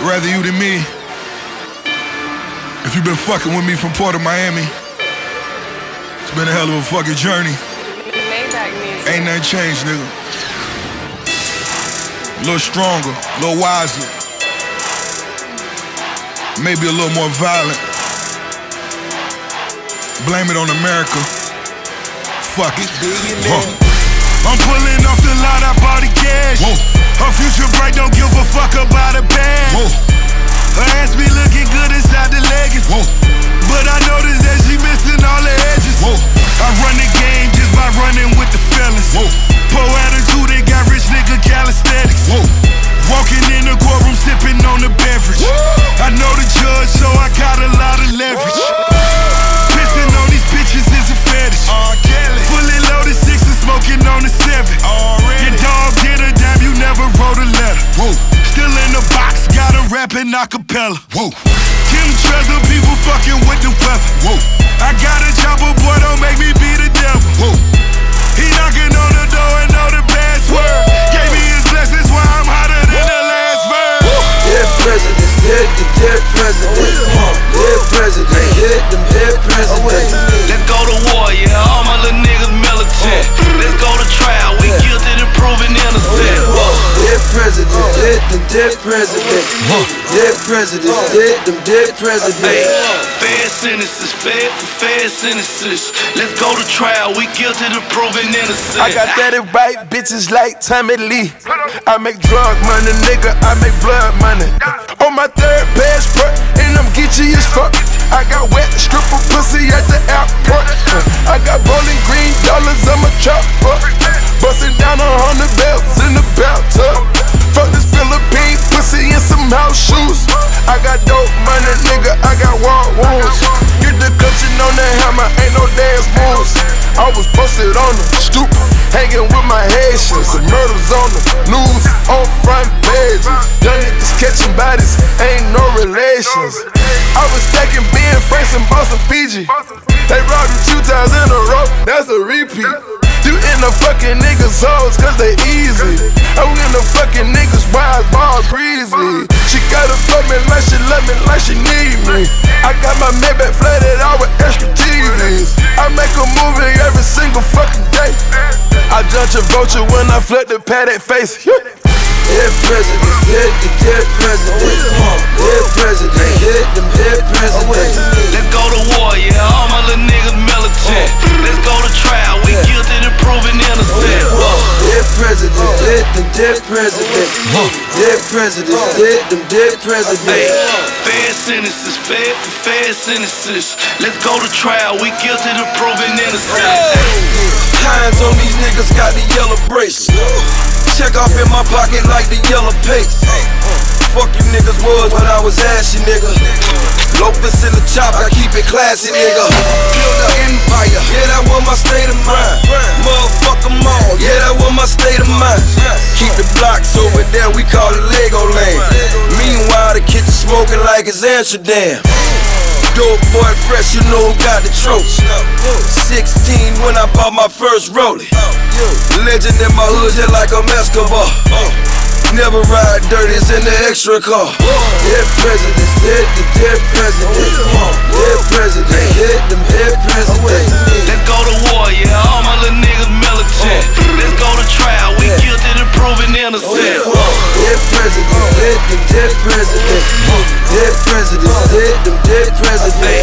rather you than me. If you've been fucking with me from Port of Miami, it's been a hell of a fucking journey. Ain't nothing changed, nigga. A little stronger, a little wiser. Maybe a little more violent. Blame it on America. Fuck it. Huh. I'm pulling off the lot, I bought the cash. Whoa. Her future bright, don't give a fuck about a bag. Whoa. Her ass be looking good inside acapella. Whoa. Kim Trezor, people fucking with the weapon. Whoa. I got a chopper, boy, don't make me be the devil. Whoa. He knocking on the door and know the password. Gave me his blessings while I'm hotter than the last verse. Dead presidents, dead the dead presidents. Dead presidents, hit them dead presidents. Oh, Let's go to war, yeah. All my little niggas militant. Let's go to trial. We guilty to proven innocent. Dead presidents, dead them dead presidents. Dead presidents, dead them dead presidents. fair sentences, fair for fair sentences. Let's go to trial. We guilty to proven innocent. I got that it right, bitches like Tommy Lee. I make drug money, nigga, I make blood money. On my third best front, and I'm geeky as fuck. I got wet stripper pussy at the airport. I got bowling green dollars, I'm a chopper. On the stoop, hanging with my Haitians. The murders on the news, on front pages. Young niggas catching bodies, ain't no relations. I was stacking Ben Franks and Boston Fiji. They robbed you two times in a row, that's a repeat. You in the fucking niggas' hoes, cause they easy. I'm in the fucking niggas' wise ball breezy. She gotta fuck me like she love me, like she need me. I got my Maybach flooded out with extra TVs. I make a movie every single fucking day. I judge a vulture when I flip the paddock face. Dead presidents, dead the dead presidents. Dead presidents, hit them dead presidents. Them dead presidents. Dead presidents, dead them dead Hey, presidents. fair sentences, fair for fair sentences. Let's go to trial. We guilty to proven innocent. Hands on these niggas got the yellow bracelet. Check off in my pocket like the yellow paste. Fuck you niggas was when I was ashy, nigga. Loafers in the chop, I keep it classy, nigga. Build an empire, yeah, that was my state of mind. Motherfuck 'em all, yeah, that was my state of mind. Keep the blocks over there, we call it Lego land. Meanwhile, the kitchen smoking like it's Amsterdam. Dope boy fresh, you know who got the tropes. 16 when I bought my first rollie. Legend in my hood, just like a Escobar. Never ride dirty, it's in the extra car. Dead presidents, dead the dead presidents. Dead presidents, hit them dead presidents. Let's go to war, yeah. All my little niggas dead president.